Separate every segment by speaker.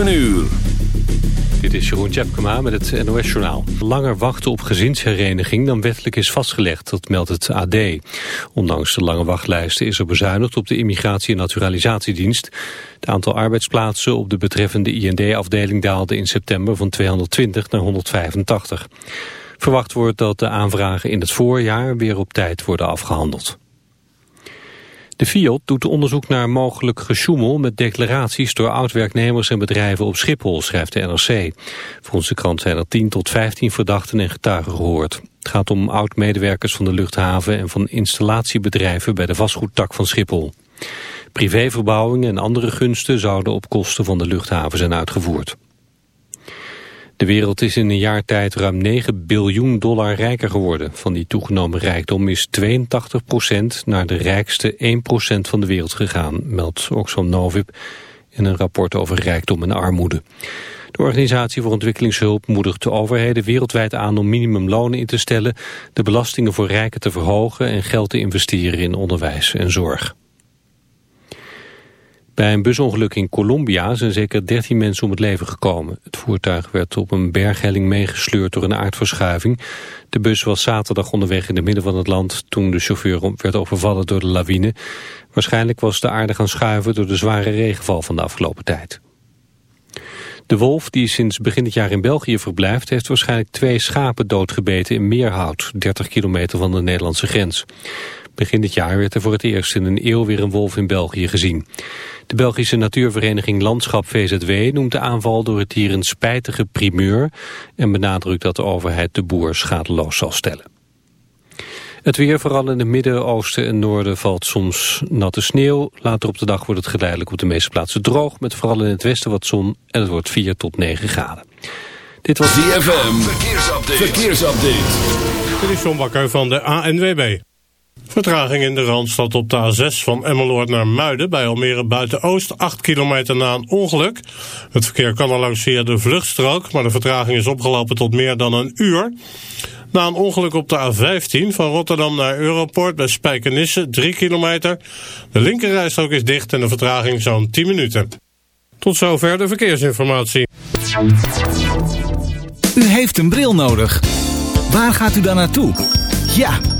Speaker 1: 7 uur.
Speaker 2: Dit is Jeroen Tjepkema met het NOS-journaal. Langer wachten op gezinshereniging dan wettelijk is vastgelegd, dat meldt het AD. Ondanks de lange wachtlijsten is er bezuinigd op de Immigratie- en Naturalisatiedienst. Het aantal arbeidsplaatsen op de betreffende IND-afdeling daalde in september van 220 naar 185. Verwacht wordt dat de aanvragen in het voorjaar weer op tijd worden afgehandeld. De FIOD doet onderzoek naar mogelijk gesjoemel met declaraties door oud-werknemers en bedrijven op Schiphol, schrijft de NRC. Volgens de krant zijn er 10 tot 15 verdachten en getuigen gehoord. Het gaat om oud-medewerkers van de luchthaven en van installatiebedrijven bij de vastgoedtak van Schiphol. Privéverbouwingen en andere gunsten zouden op kosten van de luchthaven zijn uitgevoerd. De wereld is in een jaar tijd ruim 9 biljoen dollar rijker geworden. Van die toegenomen rijkdom is 82% naar de rijkste 1% van de wereld gegaan, meldt Oxfam Novib in een rapport over rijkdom en armoede. De Organisatie voor Ontwikkelingshulp moedigt de overheden wereldwijd aan om minimumlonen in te stellen, de belastingen voor rijken te verhogen en geld te investeren in onderwijs en zorg. Bij een busongeluk in Colombia zijn zeker 13 mensen om het leven gekomen. Het voertuig werd op een berghelling meegesleurd door een aardverschuiving. De bus was zaterdag onderweg in het midden van het land toen de chauffeur werd overvallen door de lawine. Waarschijnlijk was de aarde gaan schuiven door de zware regenval van de afgelopen tijd. De wolf, die sinds begin dit jaar in België verblijft... heeft waarschijnlijk twee schapen doodgebeten in Meerhout... 30 kilometer van de Nederlandse grens. Begin dit jaar werd er voor het eerst in een eeuw weer een wolf in België gezien. De Belgische natuurvereniging Landschap VZW noemt de aanval door het dier een spijtige primeur en benadrukt dat de overheid de boer schadeloos zal stellen. Het weer, vooral in het midden, oosten en noorden, valt soms natte sneeuw. Later op de dag wordt het geleidelijk op de meeste plaatsen droog... met vooral in het westen wat zon en het wordt 4 tot 9 graden.
Speaker 1: Dit was DFM. Verkeersupdate. Verkeersupdate.
Speaker 3: Dit is John Bakker van de ANWB. Vertraging in de Randstad op de A6 van Emmeloord naar Muiden bij Almere Buiten-Oost, 8 kilometer na een ongeluk. Het verkeer kan al langs via de vluchtstrook, maar de vertraging is opgelopen tot meer dan een uur. Na een ongeluk op de A15 van Rotterdam naar Europort bij Spijkenisse, 3 kilometer. De linkerrijstrook is dicht en de vertraging zo'n 10 minuten. Tot zover de verkeersinformatie.
Speaker 4: U heeft een bril nodig. Waar gaat u dan naartoe? Ja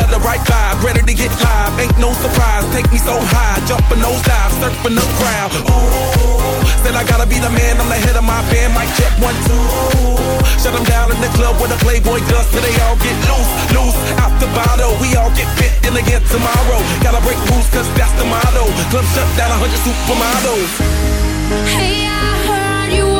Speaker 5: smell the
Speaker 6: right vibe, ready to get live. Ain't no surprise, take me so high, jumping those dives, surfing the crowd. Ooh, said I gotta be the man, I'm the head of my band. Mic check one two, shut them down in the club with a Playboy does, so they all get loose, loose out the bottle. We all get fit in again tomorrow. Gotta break rules 'cause that's the motto. Club shut down,
Speaker 7: a hundred supermodels. Hey, I heard you.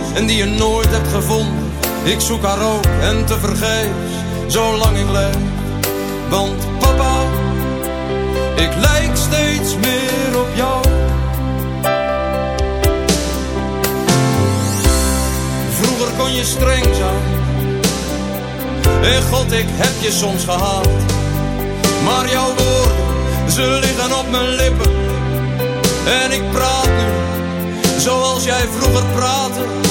Speaker 8: en die je nooit hebt gevonden. Ik zoek haar ook en te vergeefs, zolang ik leef. Want papa, ik lijk steeds meer op jou. Vroeger kon je streng zijn. En God, ik heb je soms gehaat. Maar jouw woorden, ze liggen op mijn lippen. En ik praat nu, zoals jij vroeger praatte.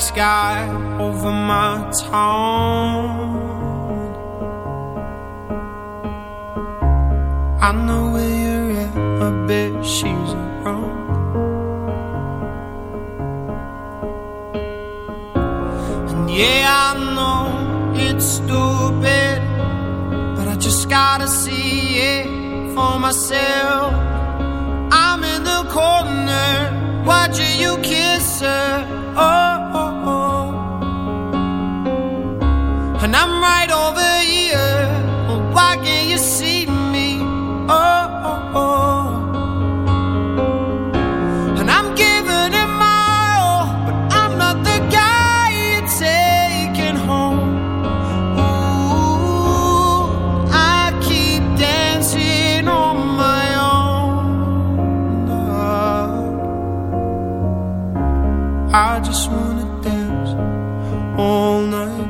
Speaker 9: Sky over my town. I know where you're at, I bet she's around. And yeah, I know it's stupid, but I just gotta see it for myself. I'm in the corner, watching you kiss her. Oh, and I'm right over here. Why can't you see me? Oh, oh, oh. And I'm giving it my all, but I'm not the guy you're taking home. Ooh, I keep dancing on my own. I just wanna dance all night.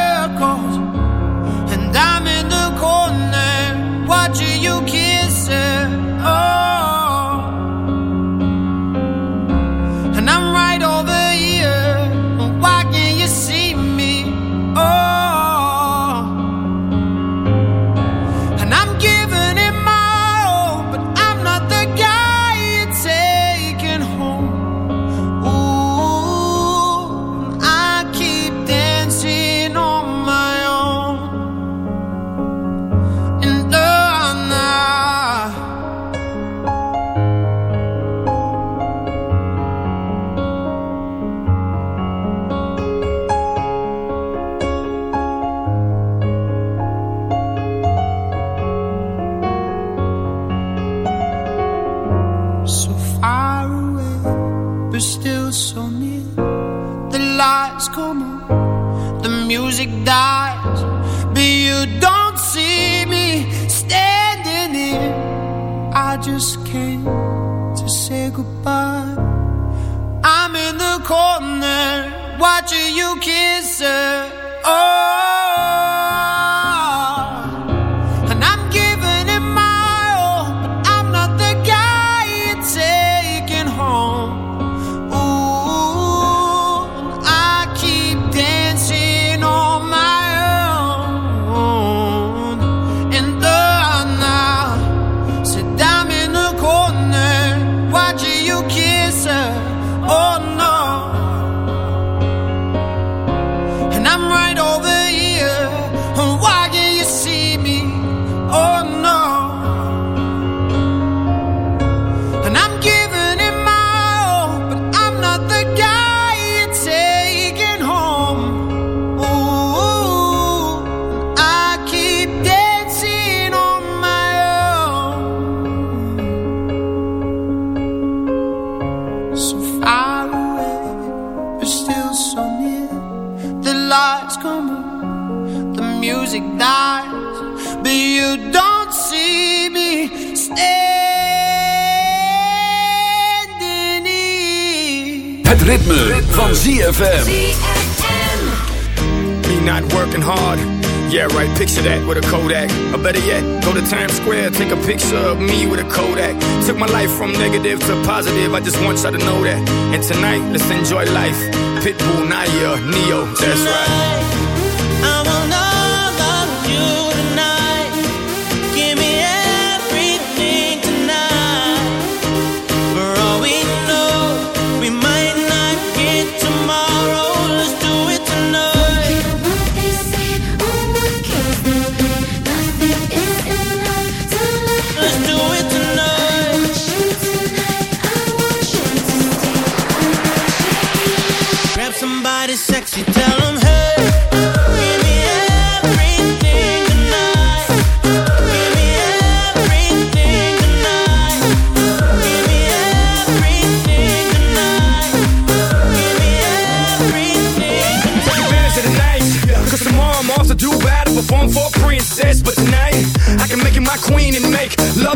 Speaker 9: music die I
Speaker 10: know that. And tonight, let's enjoy life.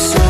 Speaker 11: so.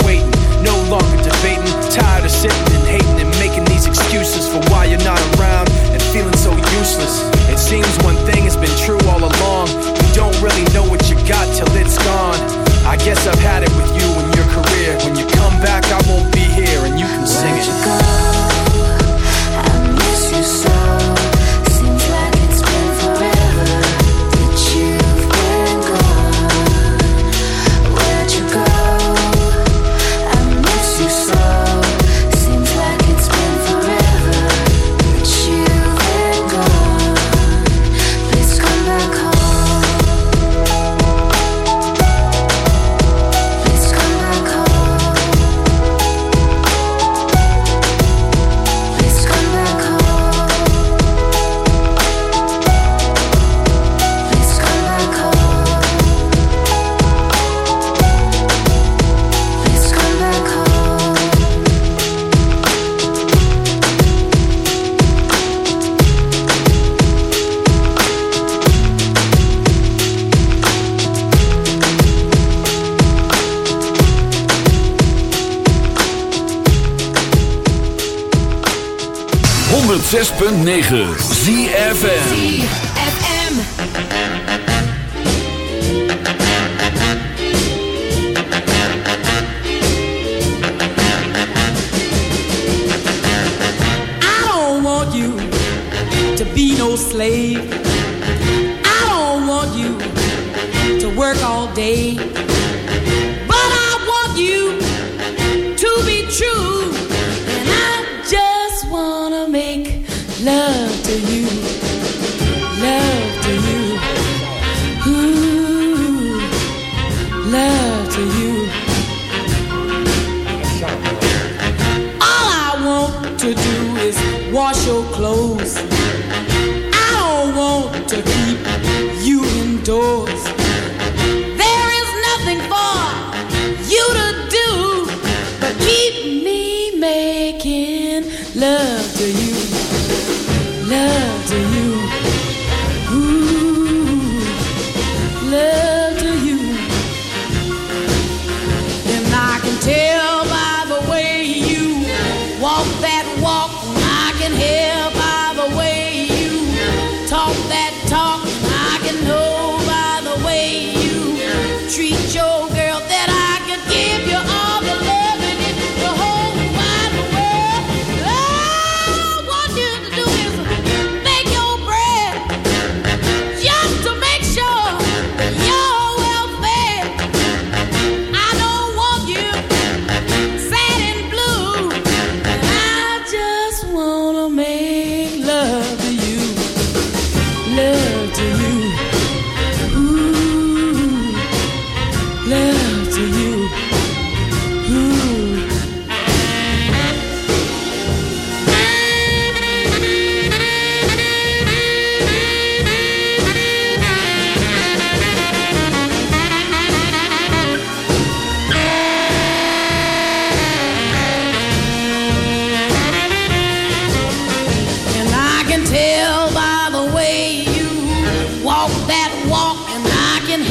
Speaker 7: 6.9. love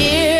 Speaker 12: here.